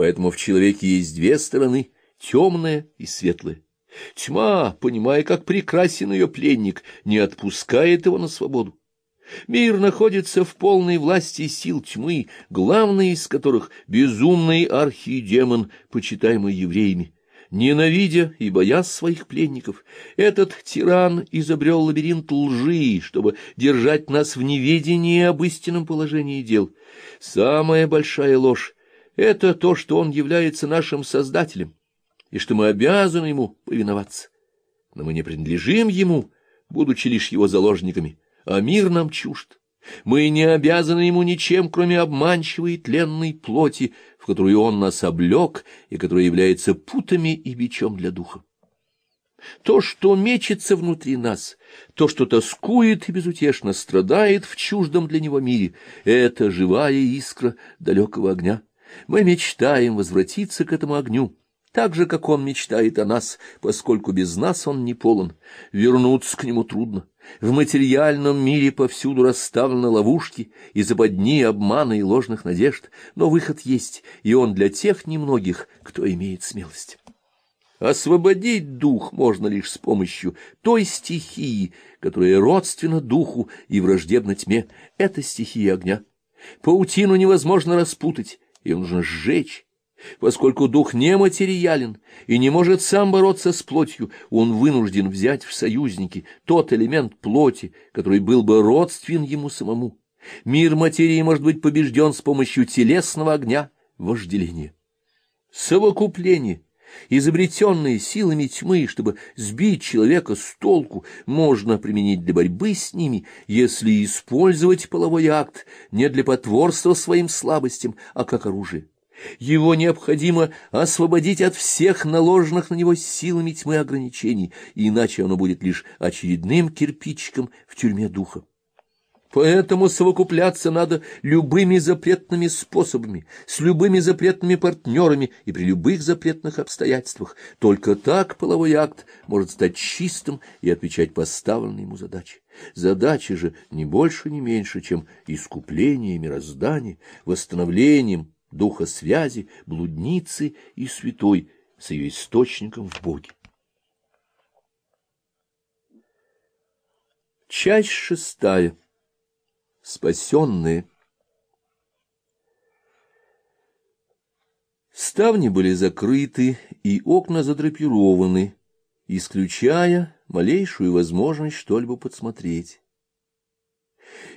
Поэтому в человеке есть две стороны — темная и светлая. Тьма, понимая, как прекрасен ее пленник, не отпускает его на свободу. Мир находится в полной власти сил тьмы, главный из которых — безумный архидемон, почитаемый евреями. Ненавидя и боясь своих пленников, этот тиран изобрел лабиринт лжи, чтобы держать нас в неведении об истинном положении дел. Самая большая ложь — это то, что он является нашим Создателем, и что мы обязаны ему повиноваться. Но мы не принадлежим ему, будучи лишь его заложниками, а мир нам чужд. Мы не обязаны ему ничем, кроме обманчивой тленной плоти, в которую он нас облег и которая является путами и бичом для духа. То, что мечется внутри нас, то, что тоскует и безутешно страдает в чуждом для него мире, это живая искра далекого огня. Мы мечтаем возвратиться к этому огню, так же, как он мечтает о нас, поскольку без нас он не полон. Вернуться к нему трудно. В материальном мире повсюду расставлены ловушки и западни обмана и ложных надежд, но выход есть, и он для тех немногих, кто имеет смелость. Освободить дух можно лишь с помощью той стихии, которая родственна духу и враждебна тьме. Это стихия огня. Паутину невозможно распутать, ее нужно сжечь. Поскольку дух нематериален и не может сам бороться с плотью, он вынужден взять в союзники тот элемент плоти, который был бы родствен ему самому. Мир материи может быть побежден с помощью телесного огня вожделения. Совокупление, изобретенные силами тьмы, чтобы сбить человека с толку, можно применить для борьбы с ними, если использовать половой акт не для потворства своим слабостям, а как оружие. Его необходимо освободить от всех наложенных на него силами тьмы ограничений, иначе оно будет лишь очередным кирпичиком в тюрьме духа. Поэтому совокупляться надо любыми запретными способами, с любыми запретными партнерами и при любых запретных обстоятельствах. Только так половой акт может стать чистым и отвечать поставленной ему задаче. Задача же не больше, не меньше, чем искупление мироздания, восстановлением духа связи, блудницы и святой с ее источником в Боге. Часть шестая. Спасенные. Ставни были закрыты и окна задрапированы, исключая малейшую возможность что-либо подсмотреть.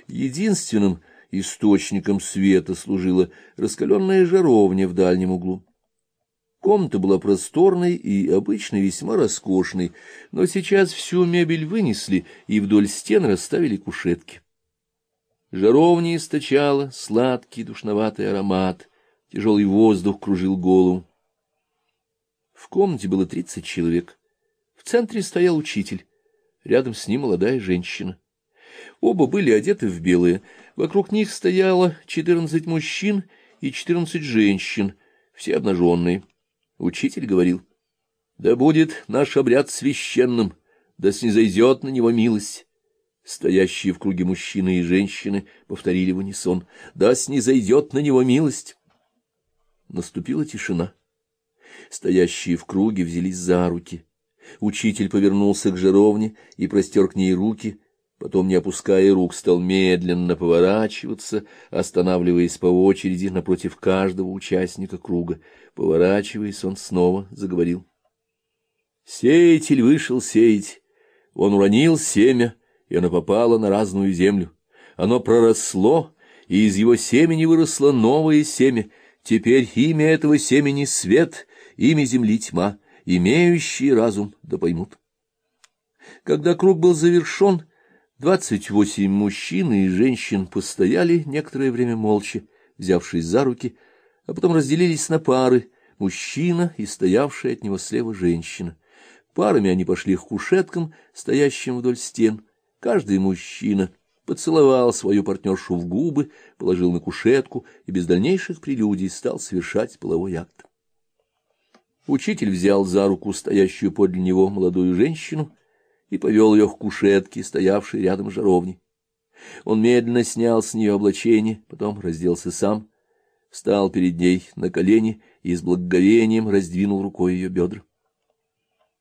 Единственным Источником света служила раскаленная жаровня в дальнем углу. Комната была просторной и обычно весьма роскошной, но сейчас всю мебель вынесли и вдоль стен расставили кушетки. Жаровня источала сладкий душноватый аромат, тяжелый воздух кружил голову. В комнате было тридцать человек. В центре стоял учитель, рядом с ним молодая женщина. Оба были одеты в белое. Вокруг них стояло четырнадцать мужчин и четырнадцать женщин, все обнаженные. Учитель говорил, «Да будет наш обряд священным, да снизойдет на него милость». Стоящие в круге мужчины и женщины повторили в унисон, «Да снизойдет на него милость». Наступила тишина. Стоящие в круге взялись за руки. Учитель повернулся к жаровне и простер к ней руки, Потом, не опуская рук, стал медленно поворачиваться, останавливаясь по очереди напротив каждого участника круга. Поворачиваясь, он снова заговорил. Сеятель вышел сеять. Он уронил семя, и оно попало на разную землю. Оно проросло, и из его семени выросло новое семя. Теперь имя этого семени — свет, имя земли — тьма. Имеющие разум да поймут. Когда круг был завершен, Двадцать восемь мужчин и женщин постояли некоторое время молча, взявшись за руки, а потом разделились на пары, мужчина и стоявшая от него слева женщина. Парами они пошли к кушеткам, стоящим вдоль стен. Каждый мужчина поцеловал свою партнершу в губы, положил на кушетку и без дальнейших прелюдий стал совершать половой акт. Учитель взял за руку стоящую подле него молодую женщину — и повел ее к кушетке, стоявшей рядом с жаровней. Он медленно снял с нее облачение, потом разделся сам. встал перед ней на колени и с благоговением раздвинул рукой ее бедра.